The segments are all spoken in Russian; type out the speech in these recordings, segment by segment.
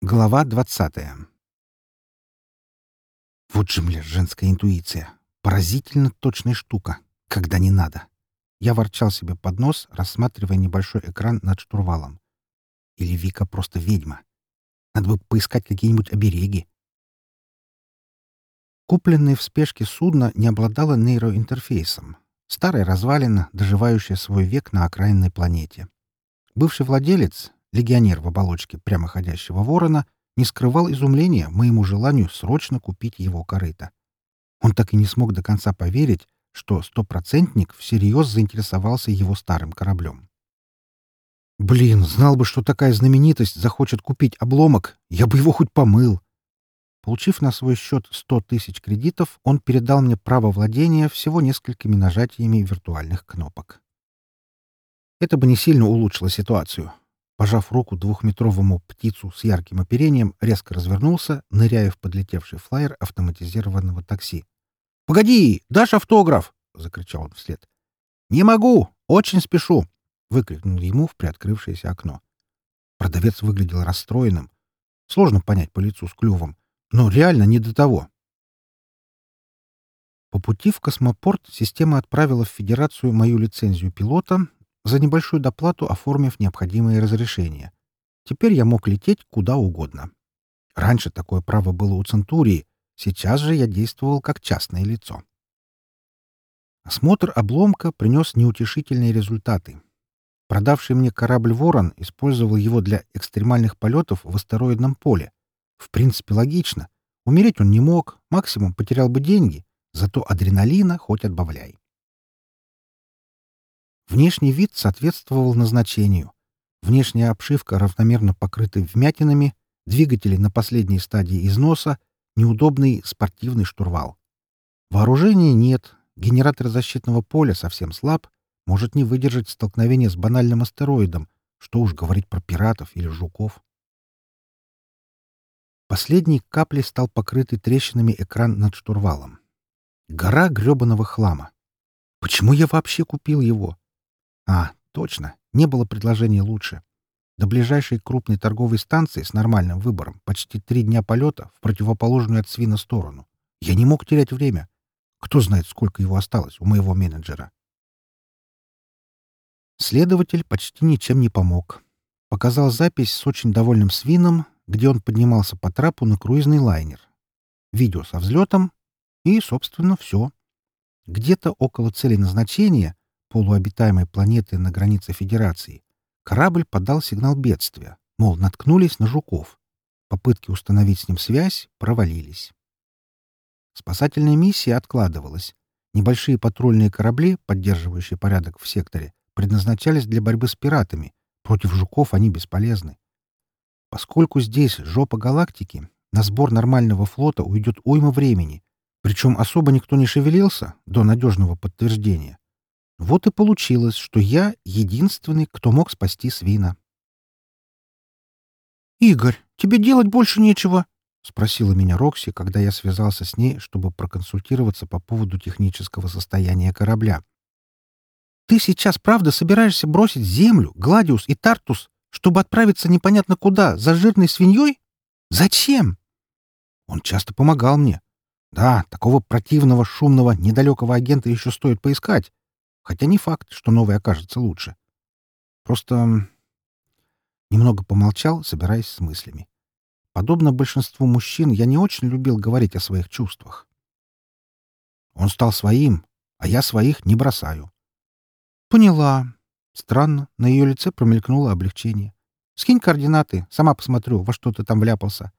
Глава двадцатая. Вот же, бля, женская интуиция. Поразительно точная штука, когда не надо. Я ворчал себе под нос, рассматривая небольшой экран над штурвалом. Или Вика просто ведьма. Надо бы поискать какие-нибудь обереги. Купленное в спешке судно не обладало нейроинтерфейсом. Старая развалина, доживающая свой век на окраинной планете. Бывший владелец, легионер в оболочке прямоходящего ворона, не скрывал изумления моему желанию срочно купить его корыто. Он так и не смог до конца поверить, что стопроцентник всерьез заинтересовался его старым кораблем. «Блин, знал бы, что такая знаменитость захочет купить обломок, я бы его хоть помыл!» Получив на свой счет сто тысяч кредитов, он передал мне право владения всего несколькими нажатиями виртуальных кнопок. Это бы не сильно улучшило ситуацию. Пожав руку двухметровому птицу с ярким оперением, резко развернулся, ныряя в подлетевший флайер автоматизированного такси. «Погоди! Дашь автограф!» — закричал он вслед. «Не могу! Очень спешу!» — выкрикнул ему в приоткрывшееся окно. Продавец выглядел расстроенным. Сложно понять по лицу с клювом, но реально не до того. По пути в космопорт система отправила в Федерацию мою лицензию пилота за небольшую доплату оформив необходимые разрешения. Теперь я мог лететь куда угодно. Раньше такое право было у Центурии, сейчас же я действовал как частное лицо. Осмотр обломка принес неутешительные результаты. Продавший мне корабль «Ворон» использовал его для экстремальных полетов в астероидном поле. В принципе, логично. Умереть он не мог, максимум потерял бы деньги, зато адреналина хоть отбавляй. Внешний вид соответствовал назначению. Внешняя обшивка равномерно покрыта вмятинами, двигатели на последней стадии износа, неудобный спортивный штурвал. Вооружения нет, генератор защитного поля совсем слаб, может не выдержать столкновения с банальным астероидом, что уж говорить про пиратов или жуков. Последней каплей стал покрытый трещинами экран над штурвалом. Гора гребаного хлама. Почему я вообще купил его? А, точно, не было предложения лучше. До ближайшей крупной торговой станции с нормальным выбором почти три дня полета в противоположную от свина сторону. Я не мог терять время. Кто знает, сколько его осталось у моего менеджера. Следователь почти ничем не помог. Показал запись с очень довольным свином, где он поднимался по трапу на круизный лайнер. Видео со взлетом и, собственно, все. Где-то около цели назначения полуобитаемой планеты на границе Федерации, корабль подал сигнал бедствия, мол, наткнулись на жуков. Попытки установить с ним связь провалились. Спасательная миссия откладывалась. Небольшие патрульные корабли, поддерживающие порядок в секторе, предназначались для борьбы с пиратами. Против жуков они бесполезны. Поскольку здесь жопа галактики, на сбор нормального флота уйдет уйма времени, причем особо никто не шевелился до надежного подтверждения. Вот и получилось, что я единственный, кто мог спасти свина. «Игорь, тебе делать больше нечего?» — спросила меня Рокси, когда я связался с ней, чтобы проконсультироваться по поводу технического состояния корабля. «Ты сейчас правда собираешься бросить Землю, Гладиус и Тартус, чтобы отправиться непонятно куда, за жирной свиньей? Зачем?» Он часто помогал мне. Да, такого противного, шумного, недалекого агента еще стоит поискать, Хотя не факт, что новый окажется лучше. Просто немного помолчал, собираясь с мыслями. Подобно большинству мужчин, я не очень любил говорить о своих чувствах. Он стал своим, а я своих не бросаю. Поняла. Странно, на ее лице промелькнуло облегчение. Скинь координаты, сама посмотрю, во что ты там вляпался.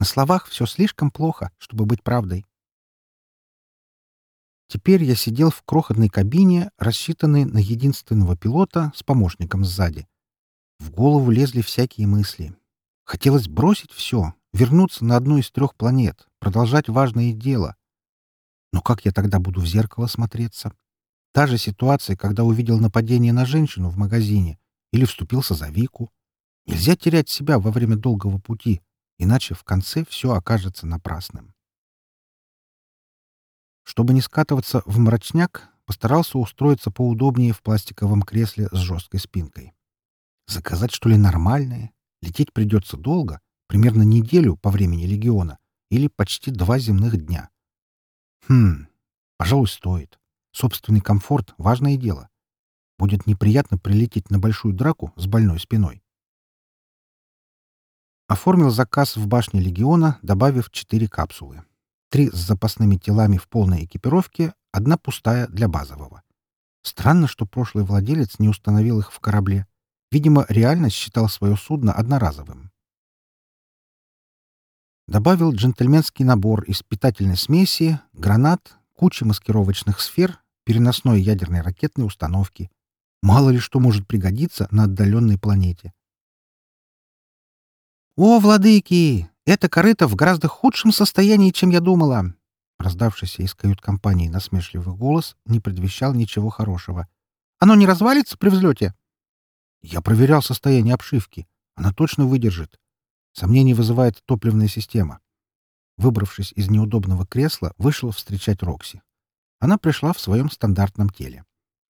На словах все слишком плохо, чтобы быть правдой. Теперь я сидел в крохотной кабине, рассчитанной на единственного пилота с помощником сзади. В голову лезли всякие мысли. Хотелось бросить все, вернуться на одну из трех планет, продолжать важное дело. Но как я тогда буду в зеркало смотреться? Та же ситуация, когда увидел нападение на женщину в магазине или вступился за Вику. Нельзя терять себя во время долгого пути, иначе в конце все окажется напрасным. Чтобы не скатываться в мрачняк, постарался устроиться поудобнее в пластиковом кресле с жесткой спинкой. Заказать, что ли, нормальное? Лететь придется долго, Примерно неделю по времени легиона или почти два земных дня. Хм, пожалуй, стоит. Собственный комфорт — важное дело. Будет неприятно прилететь на большую драку с больной спиной. Оформил заказ в башне легиона, добавив четыре капсулы. Три с запасными телами в полной экипировке, одна пустая для базового. Странно, что прошлый владелец не установил их в корабле. Видимо, реально считал свое судно одноразовым. Добавил джентльменский набор из питательной смеси, гранат, кучи маскировочных сфер, переносной ядерной ракетной установки. Мало ли что может пригодиться на отдаленной планете. «О, владыки! Это корыто в гораздо худшем состоянии, чем я думала!» Раздавшийся из кают-компании насмешливый голос не предвещал ничего хорошего. «Оно не развалится при взлете?» «Я проверял состояние обшивки. Она точно выдержит. Сомнений вызывает топливная система. Выбравшись из неудобного кресла, вышел встречать Рокси. Она пришла в своем стандартном теле.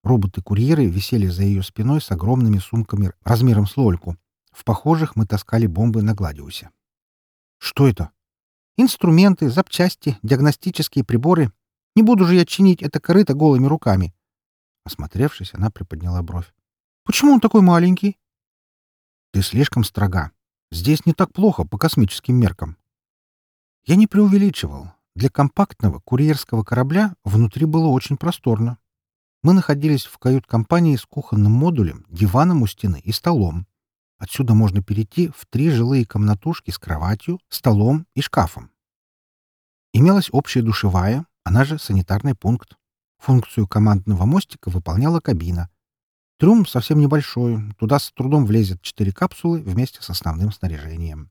Роботы-курьеры висели за ее спиной с огромными сумками размером с лольку. В похожих мы таскали бомбы на Гладиусе. «Что это?» «Инструменты, запчасти, диагностические приборы. Не буду же я чинить это корыто голыми руками». Осмотревшись, она приподняла бровь. «Почему он такой маленький?» «Ты слишком строга. Здесь не так плохо по космическим меркам. Я не преувеличивал. Для компактного курьерского корабля внутри было очень просторно. Мы находились в кают-компании с кухонным модулем, диваном у стены и столом. Отсюда можно перейти в три жилые комнатушки с кроватью, столом и шкафом. Имелась общая душевая, она же санитарный пункт. Функцию командного мостика выполняла кабина. Трюм совсем небольшой, туда с трудом влезет четыре капсулы вместе с основным снаряжением.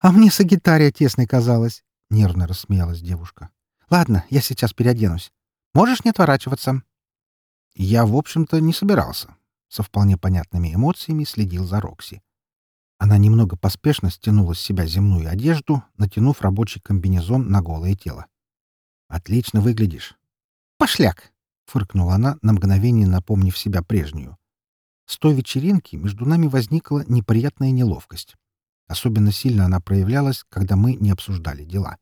«А мне Сагитария тесной казалась», — нервно рассмеялась девушка. «Ладно, я сейчас переоденусь. Можешь не отворачиваться». Я, в общем-то, не собирался. Со вполне понятными эмоциями следил за Рокси. Она немного поспешно стянула с себя земную одежду, натянув рабочий комбинезон на голое тело. «Отлично выглядишь». «Пошляк!» — фыркнула она, на мгновение напомнив себя прежнюю. С той вечеринки между нами возникла неприятная неловкость. Особенно сильно она проявлялась, когда мы не обсуждали дела.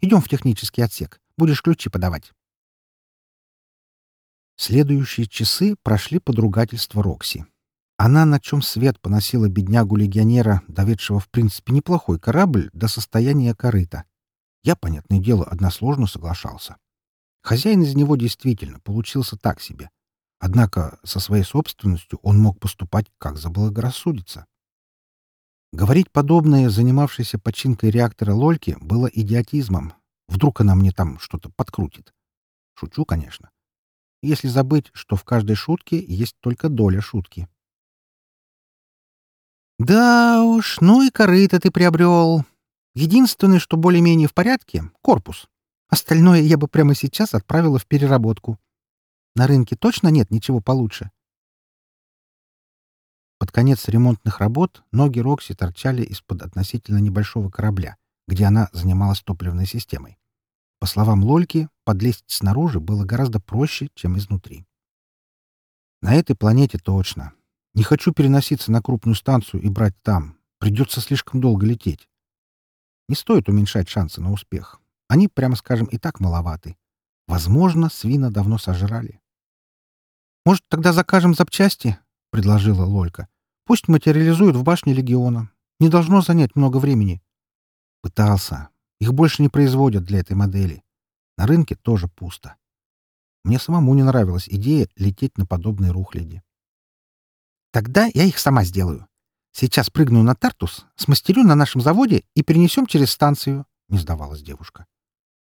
«Идем в технический отсек. Будешь ключи подавать». Следующие часы прошли под ругательство Рокси. Она на чем свет поносила беднягу-легионера, доведшего, в принципе, неплохой корабль до состояния корыта. Я, понятное дело, односложно соглашался. Хозяин из него действительно получился так себе. Однако со своей собственностью он мог поступать как заблагорассудится. Говорить подобное занимавшейся починкой реактора Лольки было идиотизмом. Вдруг она мне там что-то подкрутит. Шучу, конечно. Если забыть, что в каждой шутке есть только доля шутки. «Да уж, ну и корыто ты приобрел. Единственное, что более-менее в порядке — корпус. Остальное я бы прямо сейчас отправила в переработку. На рынке точно нет ничего получше. Под конец ремонтных работ ноги Рокси торчали из-под относительно небольшого корабля, где она занималась топливной системой. По словам Лольки, подлезть снаружи было гораздо проще, чем изнутри. На этой планете точно. Не хочу переноситься на крупную станцию и брать там. Придется слишком долго лететь. Не стоит уменьшать шансы на успех. Они, прямо скажем, и так маловаты. Возможно, свина давно сожрали. «Может, тогда закажем запчасти?» — предложила Лолька. «Пусть материализуют в башне легиона. Не должно занять много времени». Пытался. Их больше не производят для этой модели. На рынке тоже пусто. Мне самому не нравилась идея лететь на подобные рухляди. «Тогда я их сама сделаю. Сейчас прыгну на Тартус, смастерю на нашем заводе и перенесем через станцию», — не сдавалась девушка.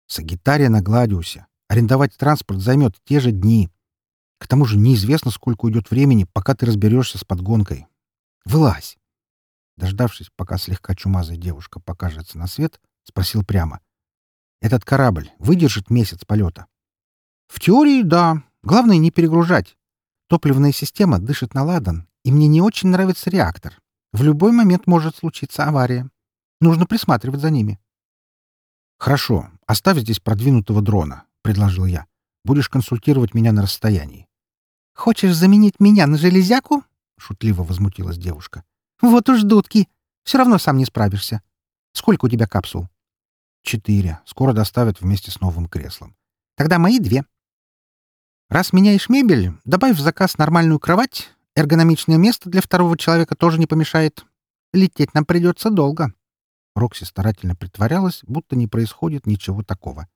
Сагитария на Гладиусе. Арендовать транспорт займет те же дни. К тому же неизвестно, сколько уйдет времени, пока ты разберешься с подгонкой. Вылазь!» Дождавшись, пока слегка чумазая девушка покажется на свет, спросил прямо. «Этот корабль выдержит месяц полета?» «В теории, да. Главное, не перегружать. Топливная система дышит на ладан, и мне не очень нравится реактор. В любой момент может случиться авария. Нужно присматривать за ними». «Хорошо, оставь здесь продвинутого дрона», — предложил я. «Будешь консультировать меня на расстоянии». «Хочешь заменить меня на железяку?» — шутливо возмутилась девушка. «Вот уж дудки! Все равно сам не справишься. Сколько у тебя капсул?» «Четыре. Скоро доставят вместе с новым креслом». «Тогда мои две. Раз меняешь мебель, добавь в заказ нормальную кровать. Эргономичное место для второго человека тоже не помешает. Лететь нам придется долго». Рокси старательно притворялась, будто не происходит ничего такого.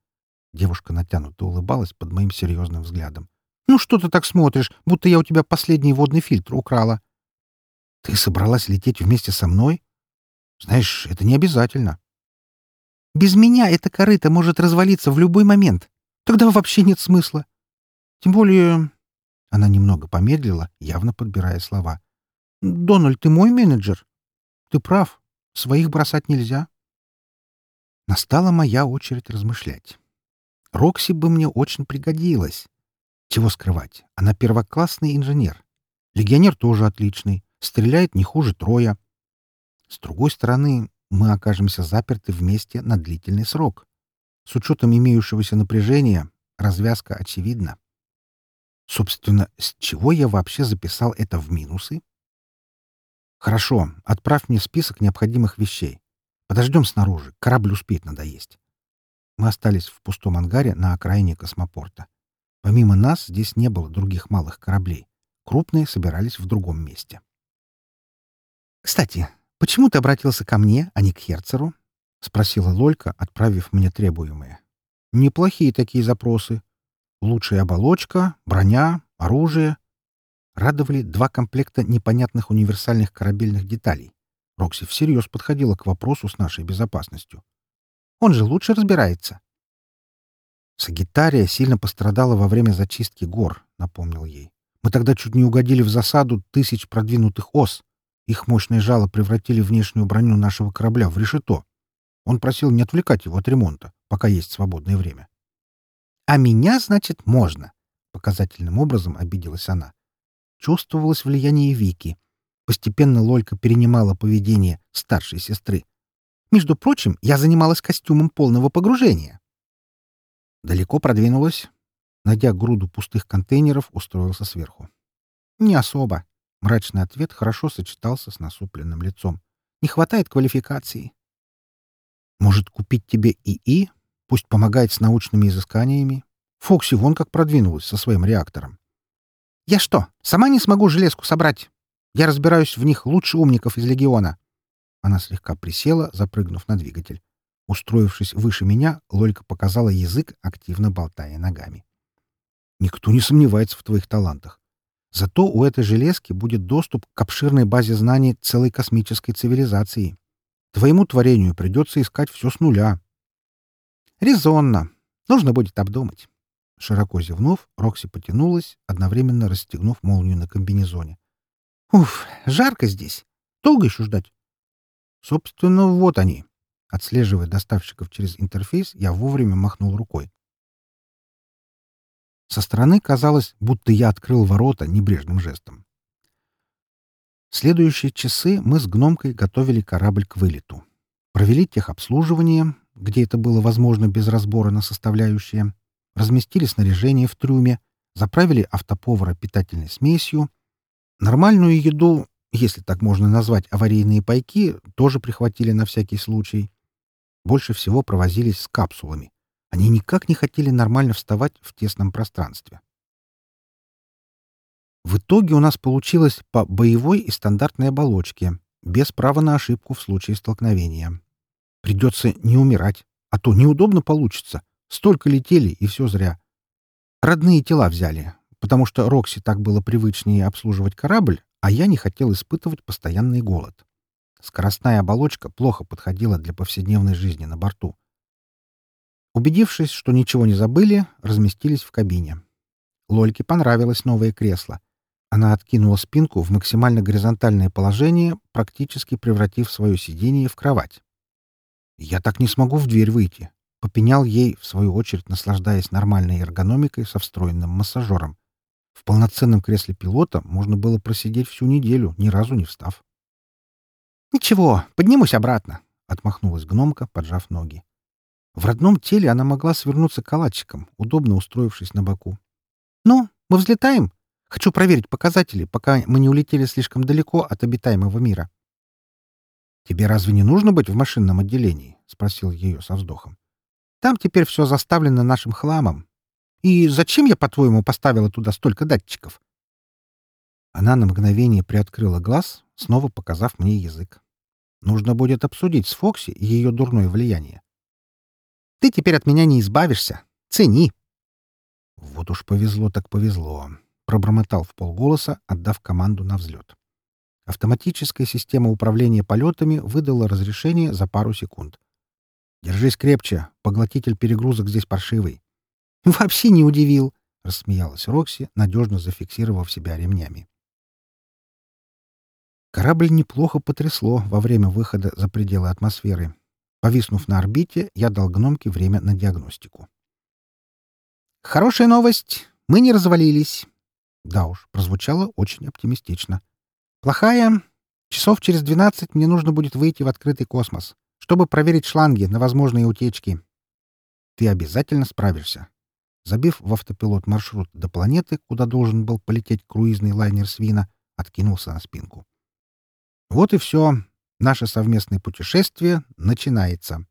Девушка натянуто улыбалась под моим серьезным взглядом. «Ну что ты так смотришь, будто я у тебя последний водный фильтр украла?» «Ты собралась лететь вместе со мной? Знаешь, это не обязательно». «Без меня эта корыта может развалиться в любой момент. Тогда вообще нет смысла. Тем более...» Она немного помедлила, явно подбирая слова. «Дональд, ты мой менеджер. Ты прав. Своих бросать нельзя». Настала моя очередь размышлять. Рокси бы мне очень пригодилась. Чего скрывать, она первоклассный инженер. Легионер тоже отличный, стреляет не хуже Троя. С другой стороны, мы окажемся заперты вместе на длительный срок. С учетом имеющегося напряжения, развязка очевидна. Собственно, с чего я вообще записал это в минусы? Хорошо, отправь мне список необходимых вещей. Подождем снаружи, корабль успеет надоесть. Мы остались в пустом ангаре на окраине космопорта. Помимо нас здесь не было других малых кораблей. Крупные собирались в другом месте. «Кстати, почему ты обратился ко мне, а не к Херцеру?» — спросила Лолька, отправив мне требуемое. «Неплохие такие запросы. Лучшая оболочка, броня, оружие. Радовали два комплекта непонятных универсальных корабельных деталей. Рокси всерьез подходила к вопросу с нашей безопасностью. Он же лучше разбирается. Сагитария сильно пострадала во время зачистки гор, напомнил ей. Мы тогда чуть не угодили в засаду тысяч продвинутых ос. Их мощные жало превратили внешнюю броню нашего корабля в решето. Он просил не отвлекать его от ремонта, пока есть свободное время. «А меня, значит, можно!» — показательным образом обиделась она. Чувствовалось влияние Вики. Постепенно Лолька перенимала поведение старшей сестры. Между прочим, я занималась костюмом полного погружения. Далеко продвинулась. Найдя груду пустых контейнеров, устроился сверху. «Не особо». Мрачный ответ хорошо сочетался с насупленным лицом. «Не хватает квалификации». «Может, купить тебе ИИ? Пусть помогает с научными изысканиями. Фокси вон как продвинулась со своим реактором. «Я что, сама не смогу железку собрать? Я разбираюсь в них лучше умников из Легиона». Она слегка присела, запрыгнув на двигатель. Устроившись выше меня, Лолька показала язык, активно болтая ногами. «Никто не сомневается в твоих талантах. Зато у этой железки будет доступ к обширной базе знаний целой космической цивилизации. Твоему творению придется искать все с нуля, Резонно. Нужно будет обдумать. Широко зевнув, Рокси потянулась, одновременно расстегнув молнию на комбинезоне. «Уф, жарко здесь. Долго еще ждать?» «Собственно, вот они». Отслеживая доставщиков через интерфейс, я вовремя махнул рукой. Со стороны казалось, будто я открыл ворота небрежным жестом. Следующие часы мы с гномкой готовили корабль к вылету. Провели техобслуживание, где это было возможно без разбора на составляющие, разместили снаряжение в трюме, заправили автоповара питательной смесью. Нормальную еду, если так можно назвать аварийные пайки, тоже прихватили на всякий случай. Больше всего провозились с капсулами. Они никак не хотели нормально вставать в тесном пространстве. В итоге у нас получилось по боевой и стандартной оболочке, без права на ошибку в случае столкновения. Придется не умирать, а то неудобно получится. Столько летели, и все зря. Родные тела взяли, потому что Рокси так было привычнее обслуживать корабль, а я не хотел испытывать постоянный голод. Скоростная оболочка плохо подходила для повседневной жизни на борту. Убедившись, что ничего не забыли, разместились в кабине. Лольке понравилось новое кресло. Она откинула спинку в максимально горизонтальное положение, практически превратив свое сиденье в кровать. «Я так не смогу в дверь выйти», — попенял ей, в свою очередь наслаждаясь нормальной эргономикой со встроенным массажером. В полноценном кресле пилота можно было просидеть всю неделю, ни разу не встав. «Ничего, поднимусь обратно», — отмахнулась гномка, поджав ноги. В родном теле она могла свернуться калачиком, удобно устроившись на боку. «Ну, мы взлетаем? Хочу проверить показатели, пока мы не улетели слишком далеко от обитаемого мира». «Тебе разве не нужно быть в машинном отделении?» — спросил ее со вздохом. «Там теперь все заставлено нашим хламом. И зачем я, по-твоему, поставила туда столько датчиков?» Она на мгновение приоткрыла глаз, снова показав мне язык. Нужно будет обсудить с Фокси ее дурное влияние. «Ты теперь от меня не избавишься. Цени!» Вот уж повезло так повезло. Пробормотал в полголоса, отдав команду на взлет. Автоматическая система управления полетами выдала разрешение за пару секунд. «Держись крепче, поглотитель перегрузок здесь паршивый». «Вообще не удивил», — рассмеялась Рокси, надежно зафиксировав себя ремнями. Корабль неплохо потрясло во время выхода за пределы атмосферы. Повиснув на орбите, я дал гномке время на диагностику. «Хорошая новость. Мы не развалились». Да уж, прозвучало очень оптимистично. «Плохая. Часов через двенадцать мне нужно будет выйти в открытый космос, чтобы проверить шланги на возможные утечки. Ты обязательно справишься». Забив в автопилот маршрут до планеты, куда должен был полететь круизный лайнер «Свина», откинулся на спинку. Вот и все. Наше совместное путешествие начинается.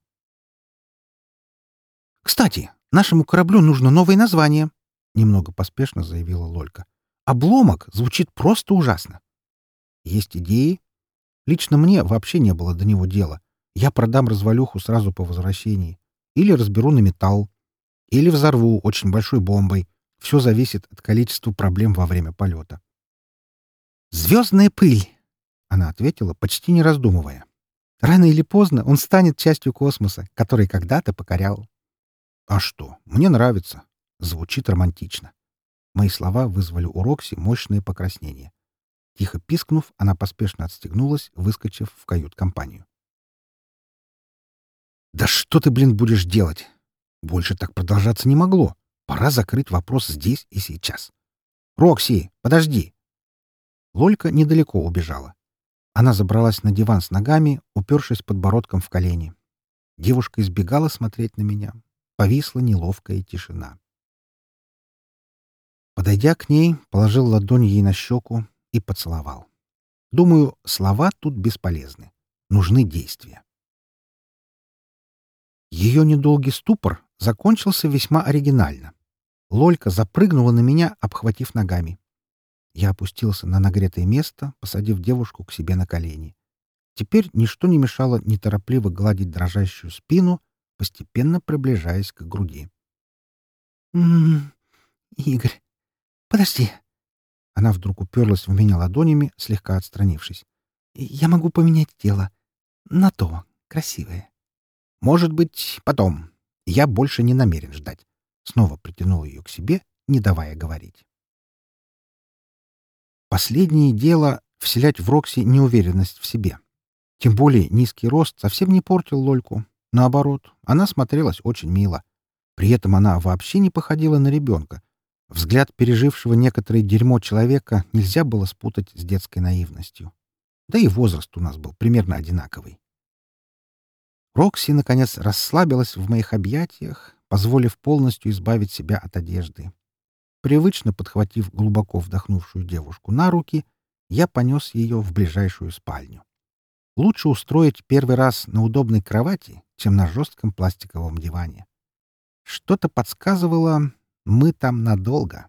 «Кстати, нашему кораблю нужно новое название», — немного поспешно заявила Лолька. «Обломок звучит просто ужасно. Есть идеи? Лично мне вообще не было до него дела. Я продам развалюху сразу по возвращении. Или разберу на металл. Или взорву очень большой бомбой. Все зависит от количества проблем во время полета. «Звездная пыль!» Она ответила, почти не раздумывая. Рано или поздно он станет частью космоса, который когда-то покорял. А что? Мне нравится. Звучит романтично. Мои слова вызвали у Рокси мощное покраснение. Тихо пискнув, она поспешно отстегнулась, выскочив в кают-компанию. «Да что ты, блин, будешь делать? Больше так продолжаться не могло. Пора закрыть вопрос здесь и сейчас. Рокси, подожди!» Лолька недалеко убежала. Она забралась на диван с ногами, упершись подбородком в колени. Девушка избегала смотреть на меня. Повисла неловкая тишина. Подойдя к ней, положил ладонь ей на щеку и поцеловал. Думаю, слова тут бесполезны. Нужны действия. Ее недолгий ступор закончился весьма оригинально. Лолька запрыгнула на меня, обхватив ногами. Я опустился на нагретое место, посадив девушку к себе на колени. Теперь ничто не мешало неторопливо гладить дрожащую спину, постепенно приближаясь к груди. «М-м-м, Игорь, подожди!» Она вдруг уперлась в меня ладонями, слегка отстранившись. «Я могу поменять тело. На то. Красивое». «Может быть, потом. Я больше не намерен ждать». Снова притянул ее к себе, не давая говорить. Последнее дело — вселять в Рокси неуверенность в себе. Тем более низкий рост совсем не портил Лольку. Наоборот, она смотрелась очень мило. При этом она вообще не походила на ребенка. Взгляд пережившего некоторое дерьмо человека нельзя было спутать с детской наивностью. Да и возраст у нас был примерно одинаковый. Рокси, наконец, расслабилась в моих объятиях, позволив полностью избавить себя от одежды. Привычно подхватив глубоко вдохнувшую девушку на руки, я понес ее в ближайшую спальню. Лучше устроить первый раз на удобной кровати, чем на жестком пластиковом диване. Что-то подсказывало, мы там надолго.